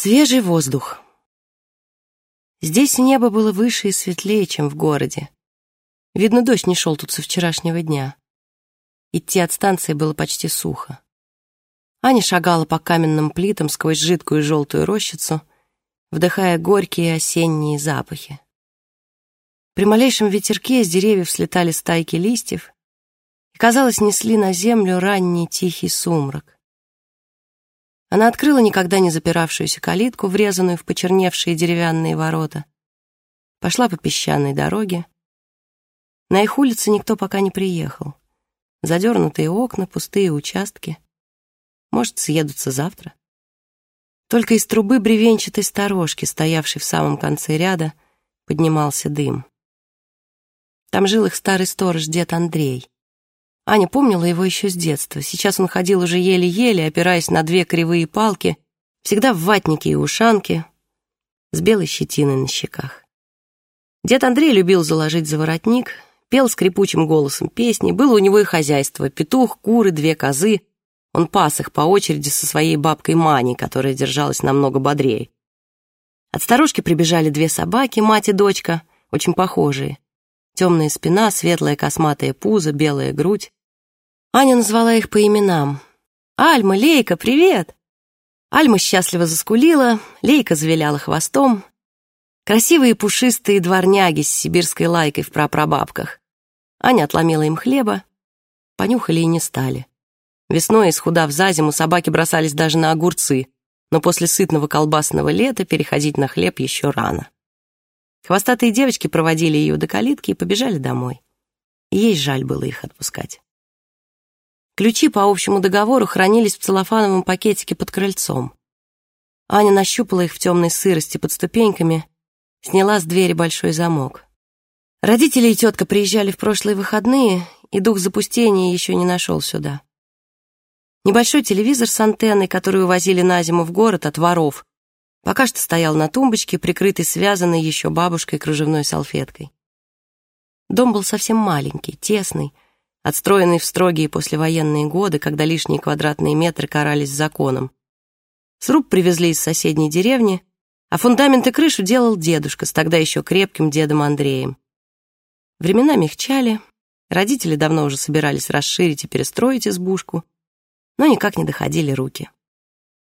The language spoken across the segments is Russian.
Свежий воздух. Здесь небо было выше и светлее, чем в городе. Видно, дождь не шел тут со вчерашнего дня. Идти от станции было почти сухо. Аня шагала по каменным плитам сквозь жидкую желтую рощицу, вдыхая горькие осенние запахи. При малейшем ветерке с деревьев слетали стайки листьев и, казалось, несли на землю ранний тихий сумрак. Она открыла никогда не запиравшуюся калитку, врезанную в почерневшие деревянные ворота. Пошла по песчаной дороге. На их улице никто пока не приехал. Задернутые окна, пустые участки. Может, съедутся завтра. Только из трубы бревенчатой сторожки, стоявшей в самом конце ряда, поднимался дым. Там жил их старый сторож, дед Андрей. Аня помнила его еще с детства. Сейчас он ходил уже еле-еле, опираясь на две кривые палки, всегда в ватнике и ушанке, с белой щетиной на щеках. Дед Андрей любил заложить за воротник, пел скрипучим голосом песни, было у него и хозяйство, петух, куры, две козы. Он пас их по очереди со своей бабкой Маней, которая держалась намного бодрее. От старушки прибежали две собаки, мать и дочка, очень похожие. Темная спина, светлая косматая пузо, белая грудь. Аня назвала их по именам. «Альма, Лейка, привет!» Альма счастливо заскулила, Лейка завиляла хвостом. Красивые пушистые дворняги с сибирской лайкой в прапрабабках. Аня отломила им хлеба, понюхали и не стали. Весной, исхудав за зиму, собаки бросались даже на огурцы, но после сытного колбасного лета переходить на хлеб еще рано. Хвостатые девочки проводили ее до калитки и побежали домой. ей жаль было их отпускать. Ключи по общему договору хранились в целлофановом пакетике под крыльцом. Аня нащупала их в темной сырости под ступеньками, сняла с двери большой замок. Родители и тетка приезжали в прошлые выходные, и дух запустения еще не нашел сюда. Небольшой телевизор с антенной, который увозили на зиму в город от воров, пока что стоял на тумбочке, прикрытый связанной еще бабушкой кружевной салфеткой. Дом был совсем маленький, тесный, отстроенный в строгие послевоенные годы, когда лишние квадратные метры карались законом. Сруб привезли из соседней деревни, а фундамент и крышу делал дедушка с тогда еще крепким дедом Андреем. Времена мягчали, родители давно уже собирались расширить и перестроить избушку, но никак не доходили руки.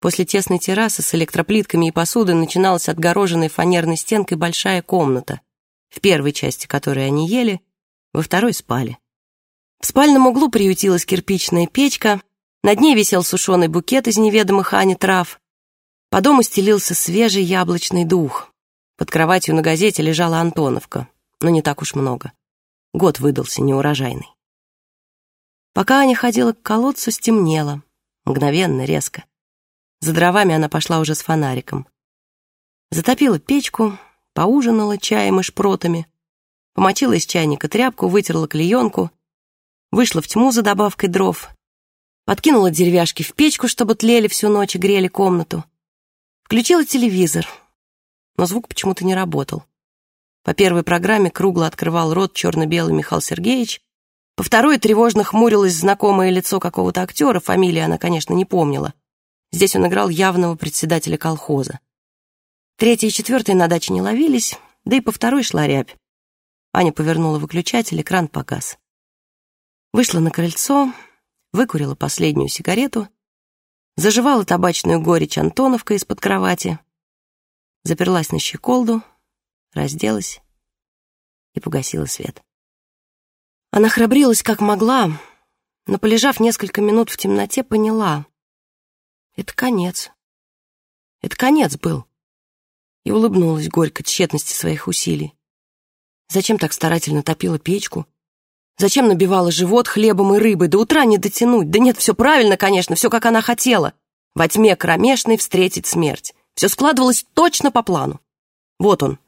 После тесной террасы с электроплитками и посудой начиналась отгороженной фанерной стенкой большая комната, в первой части которой они ели, во второй спали. В спальном углу приютилась кирпичная печка, над ней висел сушеный букет из неведомых Ани трав. По дому стелился свежий яблочный дух. Под кроватью на газете лежала Антоновка, но не так уж много. Год выдался неурожайный. Пока Аня ходила к колодцу, стемнело. Мгновенно, резко. За дровами она пошла уже с фонариком. Затопила печку, поужинала чаем и шпротами, помочила из чайника тряпку, вытерла клеенку — вышла в тьму за добавкой дров, подкинула деревяшки в печку, чтобы тлели всю ночь и грели комнату. Включила телевизор, но звук почему-то не работал. По первой программе кругло открывал рот черно-белый Михаил Сергеевич, по второй тревожно хмурилось знакомое лицо какого-то актера, фамилии она, конечно, не помнила. Здесь он играл явного председателя колхоза. Третий и четвертый на даче не ловились, да и по второй шла рябь. Аня повернула выключатель, экран погас. Вышла на крыльцо, выкурила последнюю сигарету, заживала табачную горечь Антоновка из-под кровати, заперлась на щеколду, разделась и погасила свет. Она храбрилась как могла, но, полежав несколько минут в темноте, поняла — это конец. Это конец был. И улыбнулась горько тщетности своих усилий. Зачем так старательно топила печку? Зачем набивала живот хлебом и рыбой? До утра не дотянуть. Да нет, все правильно, конечно, все как она хотела. Во тьме кромешной встретить смерть. Все складывалось точно по плану. Вот он,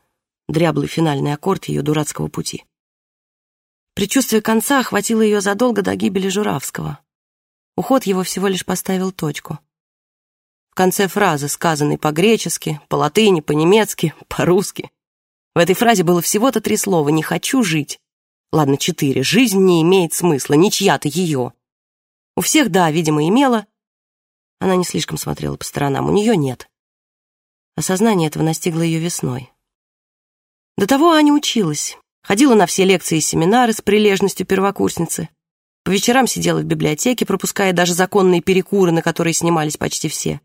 дряблый финальный аккорд ее дурацкого пути. Предчувствие конца охватило ее задолго до гибели Журавского. Уход его всего лишь поставил точку. В конце фразы, сказанной по-гречески, по-латыни, по-немецки, по-русски. В этой фразе было всего-то три слова «не хочу жить», Ладно, четыре. Жизнь не имеет смысла, ничья-то ее. У всех, да, видимо, имела. Она не слишком смотрела по сторонам, у нее нет. Осознание этого настигло ее весной. До того Аня училась, ходила на все лекции и семинары с прилежностью первокурсницы, по вечерам сидела в библиотеке, пропуская даже законные перекуры, на которые снимались почти все.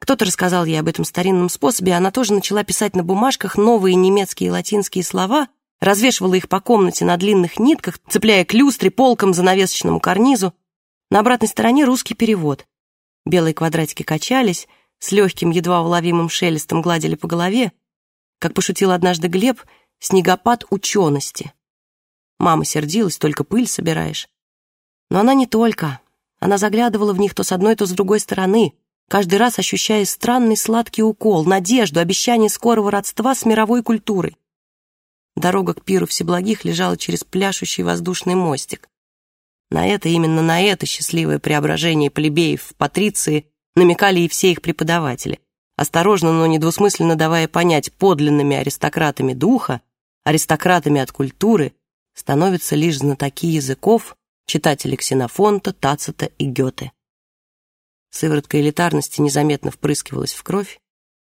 Кто-то рассказал ей об этом старинном способе, она тоже начала писать на бумажках новые немецкие и латинские слова, развешивала их по комнате на длинных нитках, цепляя к люстре, полкам, занавесочному карнизу. На обратной стороне русский перевод. Белые квадратики качались, с легким, едва уловимым шелестом гладили по голове. Как пошутил однажды Глеб, снегопад учености. Мама сердилась, только пыль собираешь. Но она не только. Она заглядывала в них то с одной, то с другой стороны, каждый раз ощущая странный сладкий укол, надежду, обещание скорого родства с мировой культурой. Дорога к пиру Всеблагих лежала через пляшущий воздушный мостик. На это, именно на это счастливое преображение плебеев в патриции намекали и все их преподаватели, осторожно, но недвусмысленно давая понять подлинными аристократами духа, аристократами от культуры, становятся лишь знатоки языков, читатели Ксенофонта, Тацита и Гёте. Сыворотка элитарности незаметно впрыскивалась в кровь.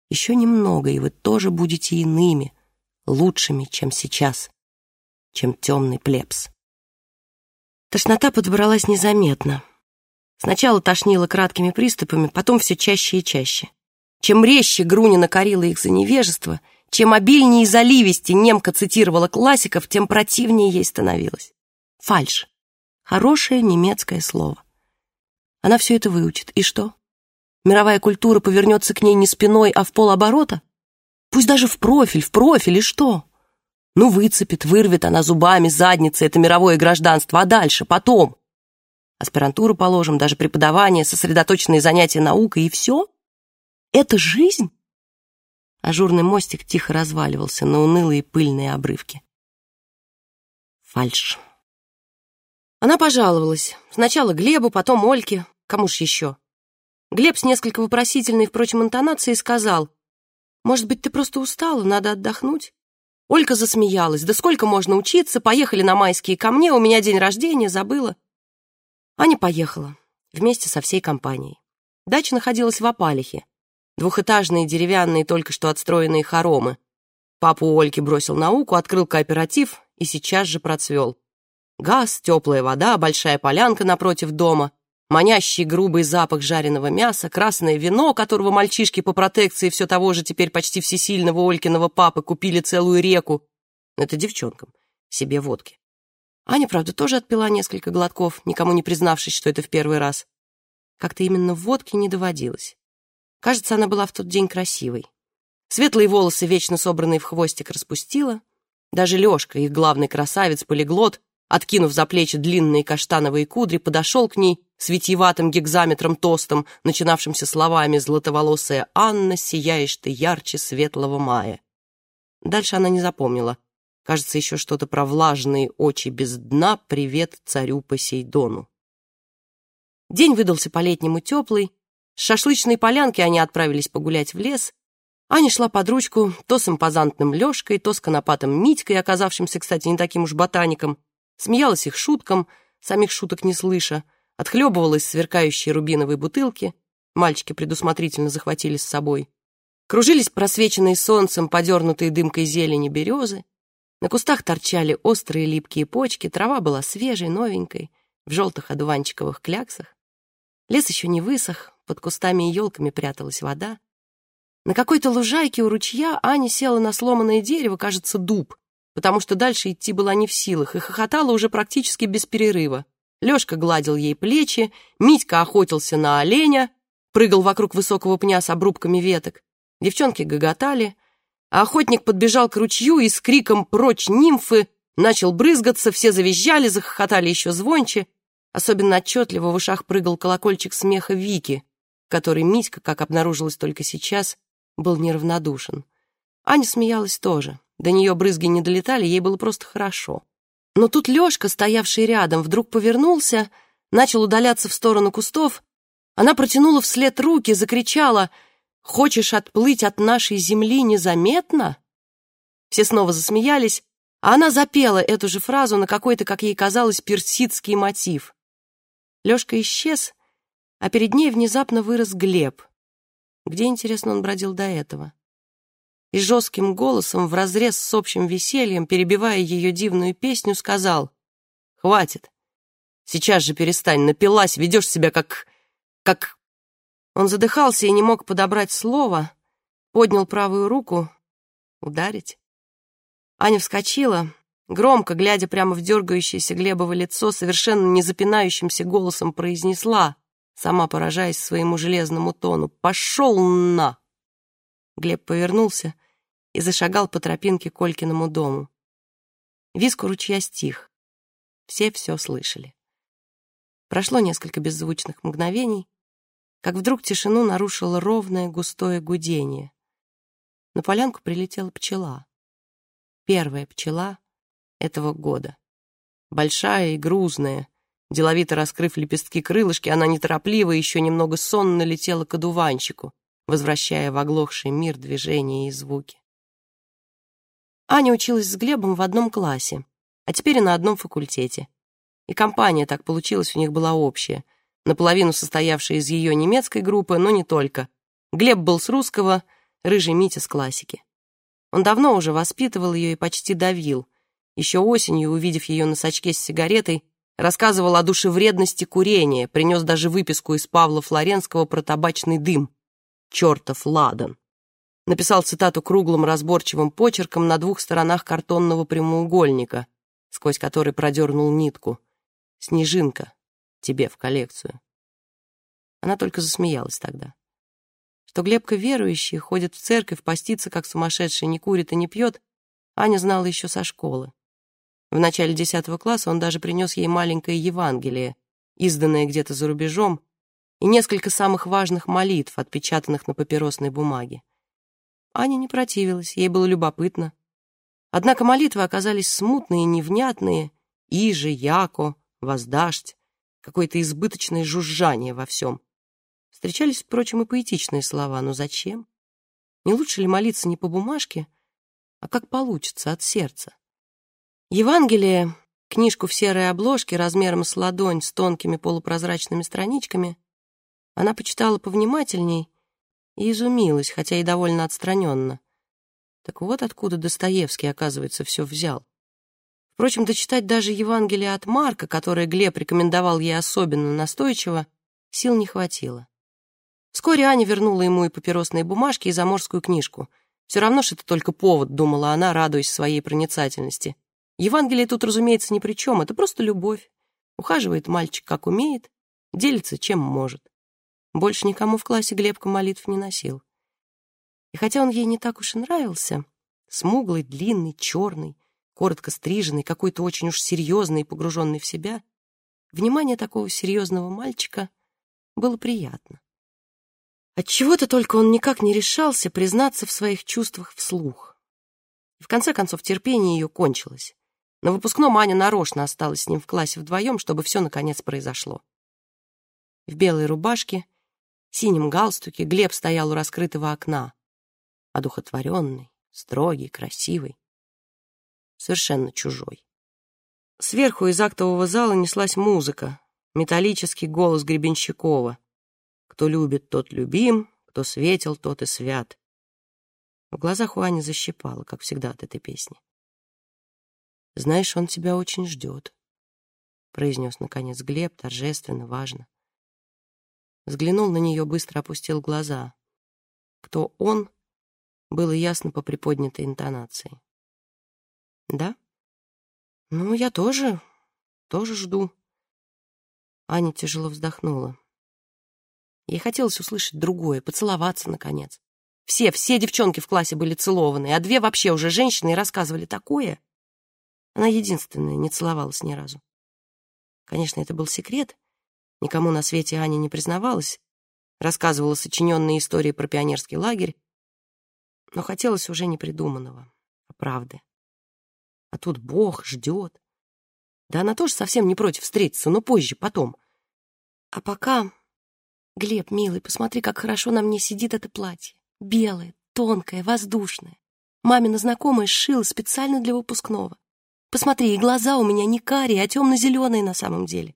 Еще немного, и вы тоже будете иными, лучшими, чем сейчас, чем темный плебс. Тошнота подобралась незаметно. Сначала тошнило краткими приступами, потом все чаще и чаще. Чем резче Грунина корила их за невежество, чем обильнее и заливисти немка цитировала классиков, тем противнее ей становилось. Фальш. Хорошее немецкое слово. Она все это выучит. И что? Мировая культура повернется к ней не спиной, а в полоборота? Пусть даже в профиль, в профиль, и что? Ну, выцепит, вырвет она зубами, задницей это мировое гражданство, а дальше, потом? Аспирантуру положим, даже преподавание, сосредоточенные занятия наукой, и все? Это жизнь? Ажурный мостик тихо разваливался на унылые пыльные обрывки. Фальшь. Она пожаловалась. Сначала Глебу, потом Ольке. Кому ж еще? Глеб с несколько вопросительной, впрочем, интонацией сказал, «Может быть, ты просто устала, надо отдохнуть?» Олька засмеялась. «Да сколько можно учиться? Поехали на майские ко мне, у меня день рождения, забыла». Аня поехала, вместе со всей компанией. Дача находилась в Апалихе. Двухэтажные деревянные, только что отстроенные хоромы. Папу Ольки бросил науку, открыл кооператив и сейчас же процвел. Газ, теплая вода, большая полянка напротив дома, манящий грубый запах жареного мяса, красное вино, которого мальчишки по протекции все того же теперь почти всесильного Олькиного папы купили целую реку. Это девчонкам, себе водки. Аня, правда, тоже отпила несколько глотков, никому не признавшись, что это в первый раз. Как-то именно водки не доводилось. Кажется, она была в тот день красивой. Светлые волосы, вечно собранные в хвостик, распустила. Даже Лёшка, их главный красавец-полиглот, откинув за плечи длинные каштановые кудри, подошел к ней с витьеватым гекзаметром тостом, начинавшимся словами «Златоволосая Анна, сияешь ты ярче светлого мая». Дальше она не запомнила. Кажется, еще что-то про влажные очи без дна «Привет царю Посейдону». День выдался по-летнему теплый. С шашлычной полянки они отправились погулять в лес. Аня шла под ручку то с импозантным Лешкой, то с конопатым Митькой, оказавшимся, кстати, не таким уж ботаником — смеялась их шуткам, самих шуток не слыша, отхлебывалась сверкающей рубиновой бутылки, мальчики предусмотрительно захватили с собой, кружились просвеченные солнцем, подернутые дымкой зелени березы, на кустах торчали острые липкие почки, трава была свежей, новенькой, в желтых одуванчиковых кляксах. Лес еще не высох, под кустами и елками пряталась вода. На какой-то лужайке у ручья Аня села на сломанное дерево, кажется, дуб, потому что дальше идти была не в силах и хохотала уже практически без перерыва. Лёшка гладил ей плечи, Митька охотился на оленя, прыгал вокруг высокого пня с обрубками веток. Девчонки гоготали, а охотник подбежал к ручью и с криком «Прочь, нимфы!» начал брызгаться, все завизжали, захохотали еще звонче. Особенно отчетливо в ушах прыгал колокольчик смеха Вики, который Митька, как обнаружилось только сейчас, был неравнодушен. Аня смеялась тоже. До нее брызги не долетали, ей было просто хорошо. Но тут Лешка, стоявший рядом, вдруг повернулся, начал удаляться в сторону кустов. Она протянула вслед руки, закричала «Хочешь отплыть от нашей земли незаметно?» Все снова засмеялись, а она запела эту же фразу на какой-то, как ей казалось, персидский мотив. Лешка исчез, а перед ней внезапно вырос Глеб. Где, интересно, он бродил до этого? И жестким голосом, вразрез с общим весельем, перебивая ее дивную песню, сказал «Хватит! Сейчас же перестань, напилась, ведешь себя как... как...» Он задыхался и не мог подобрать слово, поднял правую руку. «Ударить?» Аня вскочила, громко, глядя прямо в дергающееся Глебово лицо, совершенно не запинающимся голосом произнесла, сама поражаясь своему железному тону, «Пошел на!» Глеб повернулся и зашагал по тропинке к Колькиному дому. Виск ручья стих. Все все слышали. Прошло несколько беззвучных мгновений, как вдруг тишину нарушило ровное густое гудение. На полянку прилетела пчела. Первая пчела этого года. Большая и грузная, деловито раскрыв лепестки крылышки, она неторопливо, еще немного сонно летела к одуванчику, возвращая в оглохший мир движения и звуки. Аня училась с Глебом в одном классе, а теперь и на одном факультете. И компания так получилась у них была общая, наполовину состоявшая из ее немецкой группы, но не только. Глеб был с русского, рыжий Митя с классики. Он давно уже воспитывал ее и почти давил. Еще осенью, увидев ее на сачке с сигаретой, рассказывал о душевредности курения, принес даже выписку из Павла Флоренского про табачный дым. Чертов ладан написал цитату круглым разборчивым почерком на двух сторонах картонного прямоугольника, сквозь который продернул нитку. «Снежинка, тебе в коллекцию». Она только засмеялась тогда. Что Глебка верующий, ходит в церковь, постится, как сумасшедший, не курит и не пьет, Аня знала еще со школы. В начале десятого класса он даже принес ей маленькое Евангелие, изданное где-то за рубежом, и несколько самых важных молитв, отпечатанных на папиросной бумаге. Аня не противилась, ей было любопытно. Однако молитвы оказались смутные, невнятные. Иже, Яко, Воздашь, какое-то избыточное жужжание во всем. Встречались, впрочем, и поэтичные слова, но зачем? Не лучше ли молиться не по бумажке, а как получится, от сердца? Евангелие, книжку в серой обложке размером с ладонь с тонкими полупрозрачными страничками, она почитала повнимательней и изумилась, хотя и довольно отстраненно. Так вот откуда Достоевский, оказывается, все взял. Впрочем, дочитать даже Евангелие от Марка, которое Глеб рекомендовал ей особенно настойчиво, сил не хватило. Вскоре Аня вернула ему и папиросные бумажки, и заморскую книжку. Все равно, что это только повод, думала она, радуясь своей проницательности. Евангелие тут, разумеется, ни при чем, это просто любовь. Ухаживает мальчик как умеет, делится чем может. Больше никому в классе Глебка молитв не носил. И хотя он ей не так уж и нравился, смуглый, длинный, черный, коротко стриженный, какой-то очень уж серьезный и погруженный в себя, внимание такого серьезного мальчика было приятно. Отчего-то только он никак не решался признаться в своих чувствах вслух. И в конце концов терпение ее кончилось. На выпускном Аня нарочно осталась с ним в классе вдвоем, чтобы все наконец произошло. В белой рубашке синем галстуке Глеб стоял у раскрытого окна, одухотворенный, строгий, красивый, совершенно чужой. Сверху из актового зала неслась музыка, металлический голос Гребенщикова. «Кто любит, тот любим, кто светил, тот и свят». В глазах у Ани защипало, как всегда от этой песни. «Знаешь, он тебя очень ждет», — произнес, наконец, Глеб, торжественно, важно. Взглянул на нее, быстро опустил глаза. Кто он, было ясно по приподнятой интонации. «Да? Ну, я тоже, тоже жду». Аня тяжело вздохнула. Ей хотелось услышать другое, поцеловаться, наконец. Все, все девчонки в классе были целованы, а две вообще уже женщины рассказывали такое. Она единственная не целовалась ни разу. Конечно, это был секрет, Никому на свете Аня не признавалась, рассказывала сочиненные истории про пионерский лагерь, но хотелось уже не придуманного, а правды. А тут Бог ждет. Да она тоже совсем не против встретиться, но позже, потом. А пока... Глеб, милый, посмотри, как хорошо на мне сидит это платье. Белое, тонкое, воздушное. Мамина знакомая сшила специально для выпускного. Посмотри, и глаза у меня не карие, а темно-зеленые на самом деле.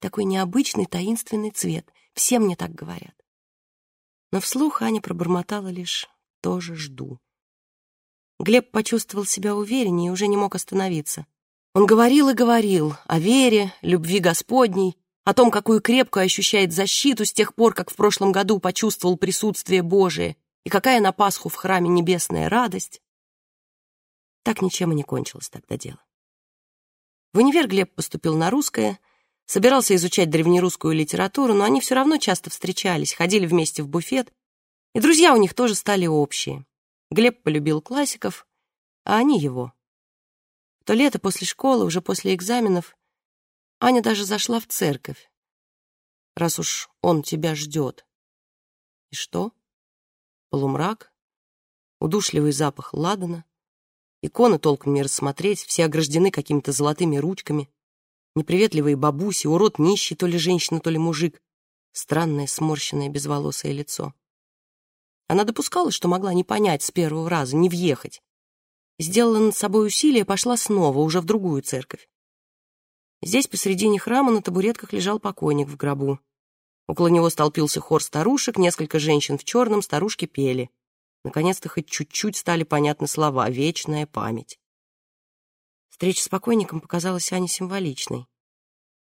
Такой необычный таинственный цвет. Все мне так говорят. Но вслух Аня пробормотала лишь «тоже жду». Глеб почувствовал себя увереннее и уже не мог остановиться. Он говорил и говорил о вере, любви Господней, о том, какую крепкую ощущает защиту с тех пор, как в прошлом году почувствовал присутствие Божие, и какая на Пасху в храме небесная радость. Так ничем и не кончилось тогда дело. В универ Глеб поступил на русское, собирался изучать древнерусскую литературу, но они все равно часто встречались, ходили вместе в буфет, и друзья у них тоже стали общие. Глеб полюбил классиков, а они его. То лето после школы, уже после экзаменов, Аня даже зашла в церковь, раз уж он тебя ждет. И что? Полумрак, удушливый запах ладана, иконы толком не рассмотреть, все ограждены какими-то золотыми ручками, неприветливые бабуси, урод нищий, то ли женщина, то ли мужик, странное сморщенное безволосое лицо. Она допускала, что могла не понять с первого раза, не въехать. Сделала над собой усилие, пошла снова, уже в другую церковь. Здесь посредине храма на табуретках лежал покойник в гробу. Около него столпился хор старушек, несколько женщин в черном, старушки пели. Наконец-то хоть чуть-чуть стали понятны слова «вечная память». Встреча с покойником показалась Ане символичной.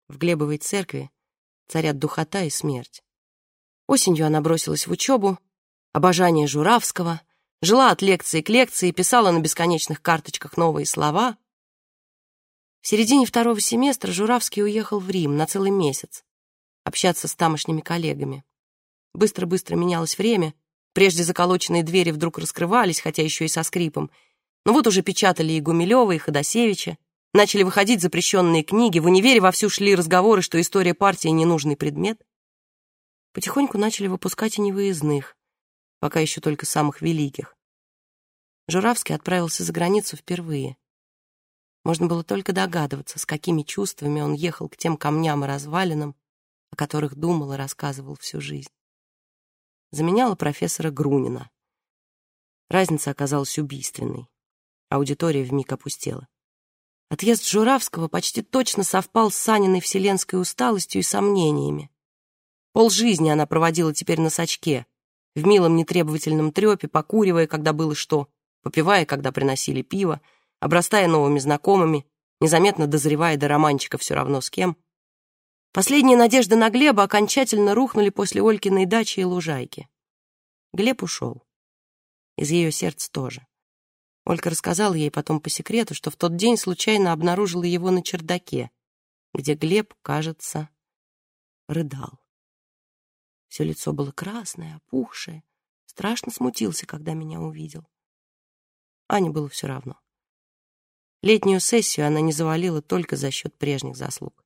В Глебовой церкви царят духота и смерть. Осенью она бросилась в учебу, обожание Журавского, жила от лекции к лекции, писала на бесконечных карточках новые слова, в середине второго семестра Журавский уехал в Рим на целый месяц общаться с тамошними коллегами. Быстро-быстро менялось время, прежде заколоченные двери вдруг раскрывались, хотя еще и со скрипом. Но вот уже печатали и Гумилева, и Ходосевича, начали выходить запрещенные книги, в универе вовсю шли разговоры, что история партии — ненужный предмет. Потихоньку начали выпускать и невыездных, пока еще только самых великих. Журавский отправился за границу впервые. Можно было только догадываться, с какими чувствами он ехал к тем камням и развалинам, о которых думал и рассказывал всю жизнь. Заменяла профессора Грунина. Разница оказалась убийственной. Аудитория вмиг опустела. Отъезд Журавского почти точно совпал с Саниной вселенской усталостью и сомнениями. Полжизни она проводила теперь на сачке, в милом нетребовательном трепе, покуривая, когда было что, попивая, когда приносили пиво, обрастая новыми знакомыми, незаметно дозревая до романчика все равно с кем. Последние надежды на Глеба окончательно рухнули после Олькиной дачи и лужайки. Глеб ушел. Из ее сердца тоже. Олька рассказала ей потом по секрету, что в тот день случайно обнаружила его на чердаке, где Глеб, кажется, рыдал. Все лицо было красное, опухшее. Страшно смутился, когда меня увидел. Ане было все равно. Летнюю сессию она не завалила только за счет прежних заслуг.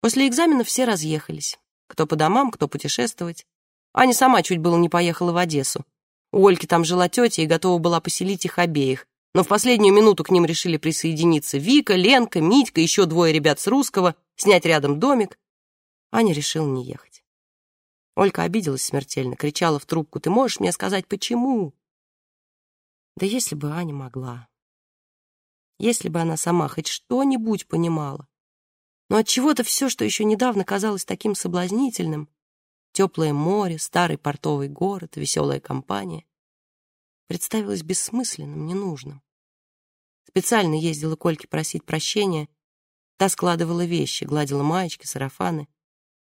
После экзаменов все разъехались. Кто по домам, кто путешествовать. Аня сама чуть было не поехала в Одессу. У Ольки там жила тетя и готова была поселить их обеих. Но в последнюю минуту к ним решили присоединиться Вика, Ленка, Митька, еще двое ребят с русского, снять рядом домик. Аня решила не ехать. Олька обиделась смертельно, кричала в трубку, «Ты можешь мне сказать, почему?» Да если бы Аня могла если бы она сама хоть что-нибудь понимала. Но от чего то все, что еще недавно казалось таким соблазнительным, теплое море, старый портовый город, веселая компания, представилось бессмысленным, ненужным. Специально ездила к Ольке просить прощения, та складывала вещи, гладила маечки, сарафаны.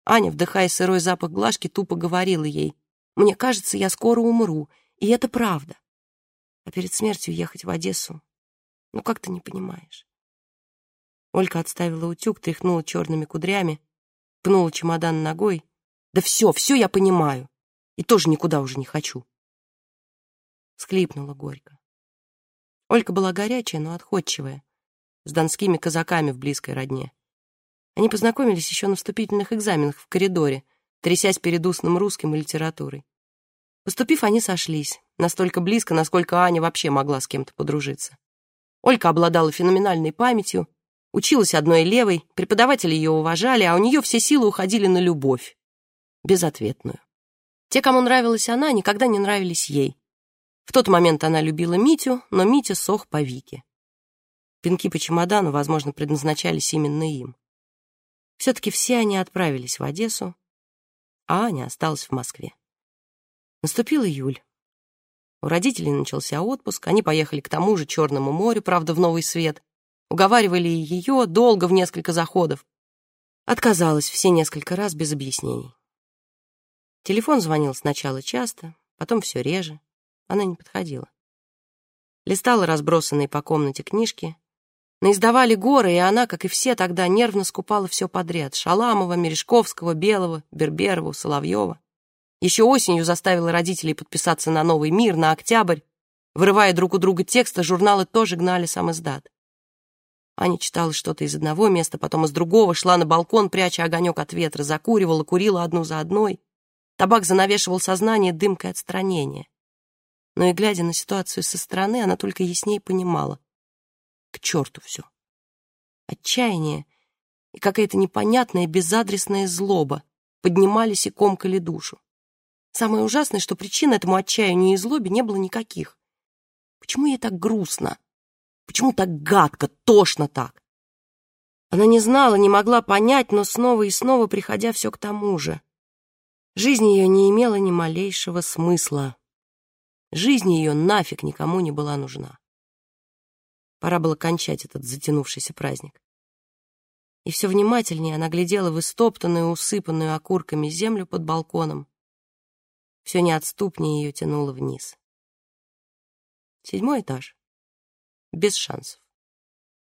Аня, вдыхая сырой запах глажки, тупо говорила ей, «Мне кажется, я скоро умру, и это правда. А перед смертью ехать в Одессу ну как ты не понимаешь? Олька отставила утюг, тряхнула черными кудрями, пнула чемодан ногой. Да все, все я понимаю. И тоже никуда уже не хочу. Склипнула горько. Олька была горячая, но отходчивая, с донскими казаками в близкой родне. Они познакомились еще на вступительных экзаменах в коридоре, трясясь перед устным русским и литературой. Поступив, они сошлись, настолько близко, насколько Аня вообще могла с кем-то подружиться. Олька обладала феноменальной памятью, училась одной левой, преподаватели ее уважали, а у нее все силы уходили на любовь. Безответную. Те, кому нравилась она, никогда не нравились ей. В тот момент она любила Митю, но Митя сох по Вике. Пинки по чемодану, возможно, предназначались именно им. Все-таки все они отправились в Одессу, а Аня осталась в Москве. Наступил июль. У родителей начался отпуск, они поехали к тому же Черному морю, правда, в Новый Свет. Уговаривали ее долго, в несколько заходов. Отказалась все несколько раз без объяснений. Телефон звонил сначала часто, потом все реже. Она не подходила. Листала разбросанные по комнате книжки. Наиздавали горы, и она, как и все тогда, нервно скупала все подряд. Шаламова, Мережковского, Белого, Берберова, Соловьева. Еще осенью заставила родителей подписаться на «Новый мир», на «Октябрь». Вырывая друг у друга тексты, журналы тоже гнали сам издат. Аня читала что-то из одного места, потом из другого, шла на балкон, пряча огонек от ветра, закуривала, курила одну за одной. Табак занавешивал сознание дымкой отстранения. Но и глядя на ситуацию со стороны, она только яснее понимала. К черту все. Отчаяние и какая-то непонятная безадресная злоба поднимались и комкали душу. Самое ужасное, что причин этому отчаянию и злобе не было никаких. Почему ей так грустно? Почему так гадко, тошно так? Она не знала, не могла понять, но снова и снова, приходя все к тому же. Жизнь ее не имела ни малейшего смысла. Жизнь ее нафиг никому не была нужна. Пора было кончать этот затянувшийся праздник. И все внимательнее она глядела в истоптанную, усыпанную окурками землю под балконом. Все неотступнее ее тянуло вниз. Седьмой этаж без шансов.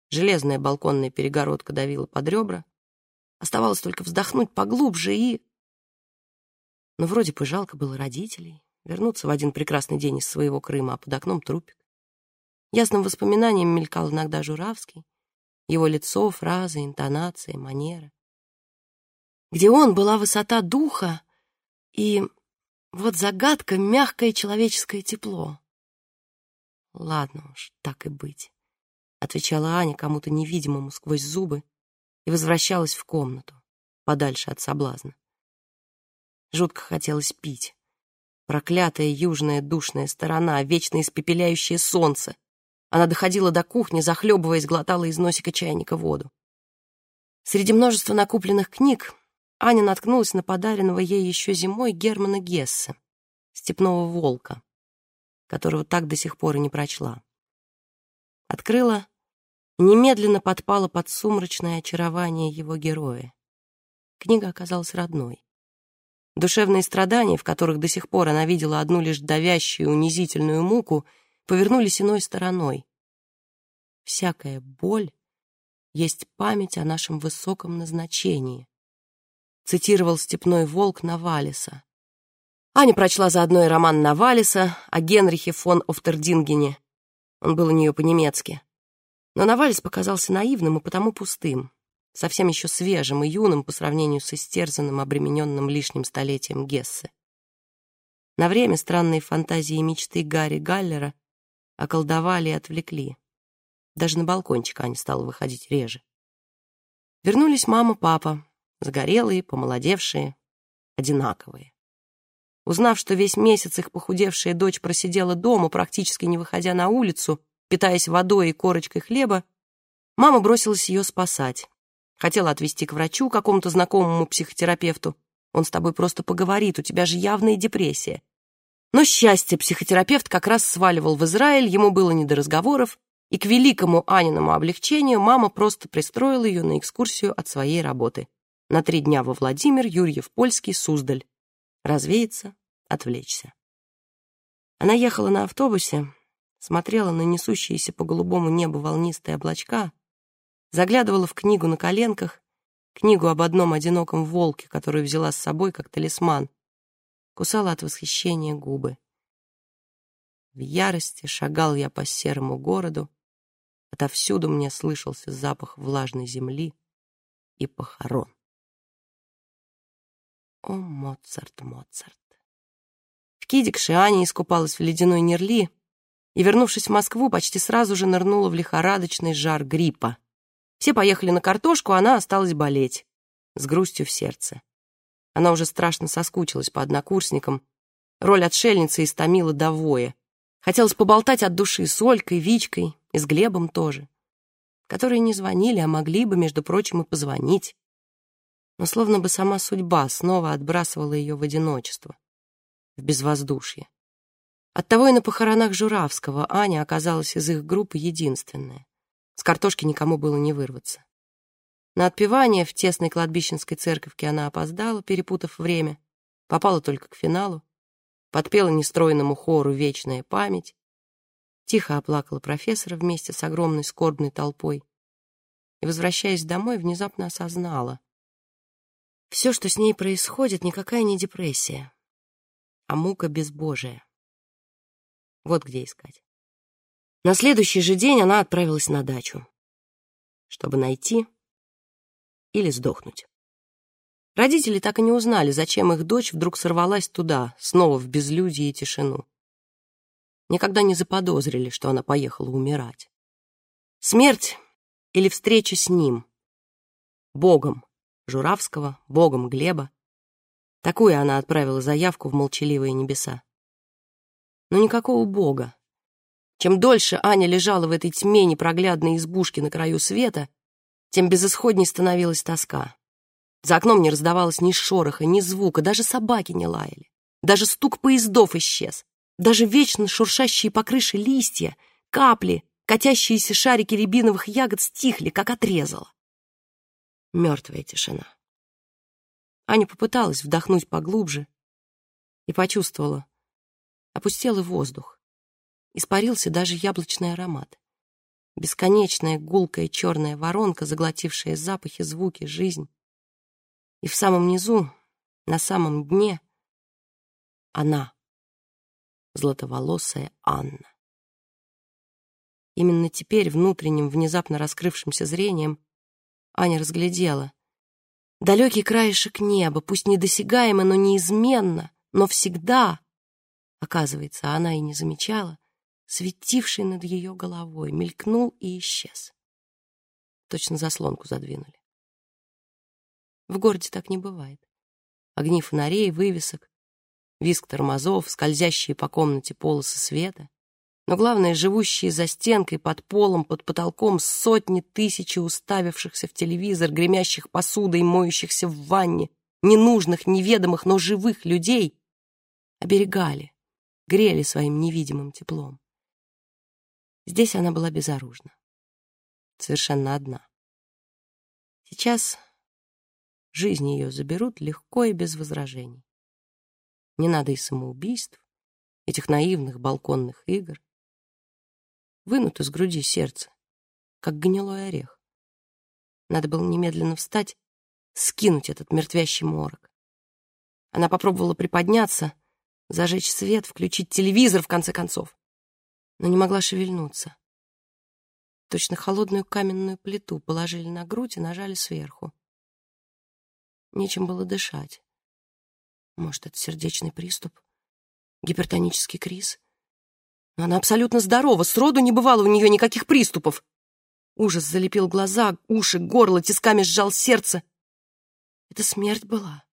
Железная балконная перегородка давила под ребра. Оставалось только вздохнуть поглубже и... Но вроде бы жалко было родителей. Вернуться в один прекрасный день из своего Крыма, а под окном трупик. Ясным воспоминанием мелькал иногда Журавский. Его лицо, фразы, интонация, манера. Где он была высота духа и вот загадка, мягкое человеческое тепло. Ладно уж, так и быть, отвечала Аня кому-то невидимому сквозь зубы и возвращалась в комнату, подальше от соблазна. Жутко хотелось пить. Проклятая южная душная сторона, вечно испепеляющее солнце. Она доходила до кухни, захлебываясь, глотала из носика чайника воду. Среди множества накупленных книг Аня наткнулась на подаренного ей еще зимой Германа Гессе, «Степного волка» которого так до сих пор и не прочла. Открыла немедленно подпала под сумрачное очарование его героя. Книга оказалась родной. Душевные страдания, в которых до сих пор она видела одну лишь давящую, унизительную муку, повернулись иной стороной. Всякая боль есть память о нашем высоком назначении, цитировал степной волк Навалиса. Аня прочла заодно и роман Навалиса о Генрихе фон Офтердингене. Он был у нее по-немецки. Но Навалис показался наивным и потому пустым, совсем еще свежим и юным по сравнению с истерзанным, обремененным лишним столетием Гессе. На время странные фантазии и мечты Гарри Галлера околдовали и отвлекли. Даже на балкончик Аня стала выходить реже. Вернулись мама, папа, загорелые, помолодевшие, одинаковые. Узнав, что весь месяц их похудевшая дочь просидела дома, практически не выходя на улицу, питаясь водой и корочкой хлеба, мама бросилась ее спасать. Хотела отвезти к врачу, какому-то знакомому психотерапевту. Он с тобой просто поговорит, у тебя же явная депрессия. Но счастье психотерапевт как раз сваливал в Израиль, ему было не до разговоров, и к великому Аниному облегчению мама просто пристроила ее на экскурсию от своей работы. На три дня во Владимир, Юрьев, Польский, Суздаль развеяться, отвлечься. Она ехала на автобусе, смотрела на несущиеся по голубому небу волнистые облачка, заглядывала в книгу на коленках, книгу об одном одиноком волке, которую взяла с собой как талисман, кусала от восхищения губы. В ярости шагал я по серому городу, отовсюду мне слышался запах влажной земли и похорон. О, Моцарт, Моцарт. В Кидикше Аня искупалась в ледяной нерли и, вернувшись в Москву, почти сразу же нырнула в лихорадочный жар гриппа. Все поехали на картошку, а она осталась болеть, с грустью в сердце. Она уже страшно соскучилась по однокурсникам. Роль отшельницы истомила до. Хотелось поболтать от души с Олькой, Вичкой и с Глебом тоже, которые не звонили, а могли бы, между прочим, и позвонить но словно бы сама судьба снова отбрасывала ее в одиночество, в безвоздушье. Оттого и на похоронах Журавского Аня оказалась из их группы единственная. С картошки никому было не вырваться. На отпевание в тесной кладбищенской церковке она опоздала, перепутав время, попала только к финалу, подпела нестроенному хору «Вечная память», тихо оплакала профессора вместе с огромной скорбной толпой и, возвращаясь домой, внезапно осознала. Все, что с ней происходит, никакая не депрессия, а мука безбожия. Вот где искать. На следующий же день она отправилась на дачу, чтобы найти или сдохнуть. Родители так и не узнали, зачем их дочь вдруг сорвалась туда, снова в безлюдье и тишину. Никогда не заподозрили, что она поехала умирать. Смерть или встреча с ним, Богом Журавского, Богом Глеба. Такую она отправила заявку в молчаливые небеса. Но никакого Бога. Чем дольше Аня лежала в этой тьме непроглядной избушки на краю света, тем безысходней становилась тоска. За окном не раздавалось ни шороха, ни звука, даже собаки не лаяли. Даже стук поездов исчез. Даже вечно шуршащие по крыше листья, капли, катящиеся шарики рябиновых ягод стихли, как отрезало. Мертвая тишина. Аня попыталась вдохнуть поглубже и почувствовала. Опустел и воздух. Испарился даже яблочный аромат. Бесконечная гулкая черная воронка, заглотившая запахи, звуки, жизнь. И в самом низу, на самом дне, она, златоволосая Анна. Именно теперь, внутренним, внезапно раскрывшимся зрением, Аня разглядела. Далекий краешек неба, пусть недосягаемо, но неизменно, но всегда, оказывается, она и не замечала, светивший над ее головой, мелькнул и исчез. Точно заслонку задвинули. В городе так не бывает. Огни фонарей, вывесок, визг тормозов, скользящие по комнате полосы света. Но главное, живущие за стенкой, под полом, под потолком сотни тысячи уставившихся в телевизор, гремящих посудой, моющихся в ванне, ненужных, неведомых, но живых людей, оберегали, грели своим невидимым теплом. Здесь она была безоружна. Совершенно одна. Сейчас жизнь ее заберут легко и без возражений. Не надо и самоубийств, этих наивных балконных игр. Вынут из груди сердце, как гнилой орех. Надо было немедленно встать, скинуть этот мертвящий морок. Она попробовала приподняться, зажечь свет, включить телевизор, в конце концов но не могла шевельнуться. Точно холодную каменную плиту положили на грудь и нажали сверху. Нечем было дышать. Может, это сердечный приступ? Гипертонический криз? Но она абсолютно здорова, сроду не бывало у нее никаких приступов. Ужас залепил глаза, уши, горло, тисками сжал сердце. Это смерть была.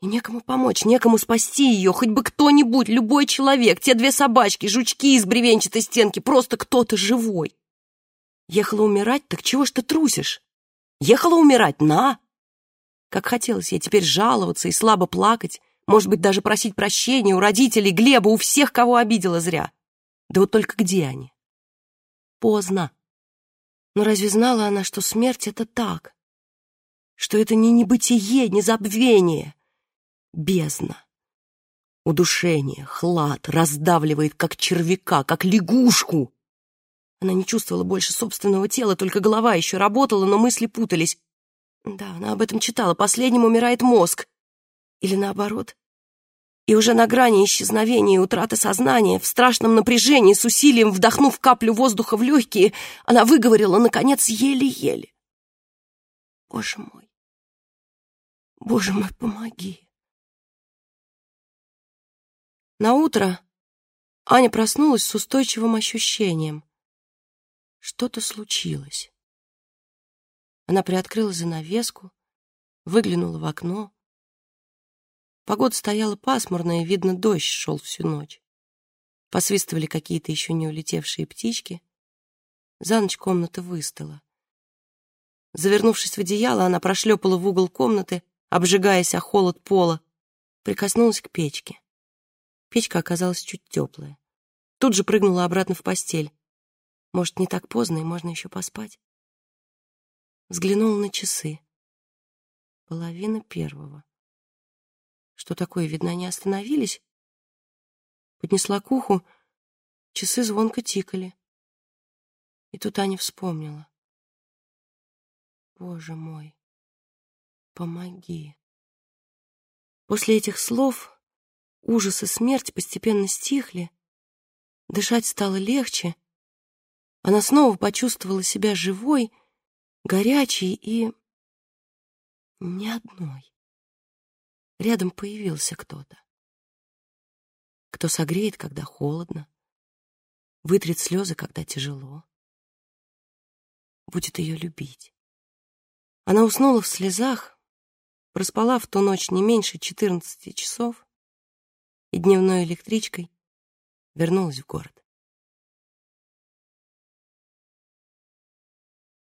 И некому помочь, некому спасти ее, хоть бы кто-нибудь, любой человек, те две собачки, жучки из бревенчатой стенки, просто кто-то живой. Ехала умирать, так чего ж ты трусишь? Ехала умирать, на! Как хотелось ей теперь жаловаться и слабо плакать, может быть, даже просить прощения у родителей, Глеба, у всех, кого обидела зря. Да вот только где они? Поздно. Но разве знала она, что смерть — это так? Что это не небытие, не забвение? Бездна. Удушение, хлад раздавливает, как червяка, как лягушку. Она не чувствовала больше собственного тела, только голова еще работала, но мысли путались. Да, она об этом читала. Последним умирает мозг. Или наоборот. И уже на грани исчезновения и утраты сознания, в страшном напряжении, с усилием вдохнув каплю воздуха в легкие, она выговорила, наконец, еле-еле. Боже мой, Боже мой, помоги. На утро Аня проснулась с устойчивым ощущением. Что-то случилось. Она приоткрыла занавеску, выглянула в окно. Погода стояла пасмурная, видно, дождь шел всю ночь. Посвистывали какие-то еще не улетевшие птички. За ночь комната выстыла. Завернувшись в одеяло, она прошлепала в угол комнаты, обжигаясь о холод пола, прикоснулась к печке. Печка оказалась чуть теплая. Тут же прыгнула обратно в постель. Может, не так поздно, и можно еще поспать? Взглянула на часы. Половина первого. Что такое, видно, они остановились? Поднесла к уху, часы звонко тикали. И тут Аня вспомнила. Боже мой, помоги. После этих слов ужас и смерть постепенно стихли, дышать стало легче, она снова почувствовала себя живой, горячей и... ни одной. Рядом появился кто-то. Кто согреет, когда холодно, вытрет слезы, когда тяжело, будет ее любить. Она уснула в слезах, проспала в ту ночь не меньше четырнадцати часов и дневной электричкой вернулась в город.